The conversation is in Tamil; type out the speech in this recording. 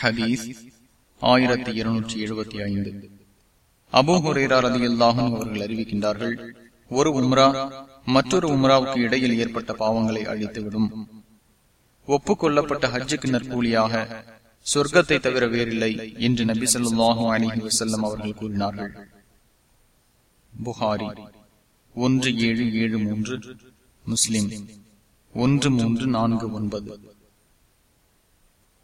ஹதீஸ் ஆயிரத்தி இருநூற்றி எழுபத்தி ஐந்து. அபோஹுரேரா ரதி அல்லாஹும் அவர்கள் அறிவிக்கின்றார்கள் ஒரு உம்ரா மற்றொரு உம்ராவுக்கு இடையில் ஏற்பட்ட பாவங்களை அழித்துவிடும். ஒப்புக்கொள்ளப்பட்ட ஹஜ்ஜுக்கு நற்கூலியாக சொர்க்கத்தை தவிர வேறில்லை என்று நபி சொல்லாஹு அலிஹி வசல்லம் அவர்கள் கூறினார்கள். புகாரி ஒன்று ஏழு ஏழு மூன்று முஸ்லிம் ஒன்று மூன்று நான்கு ஒன்பது.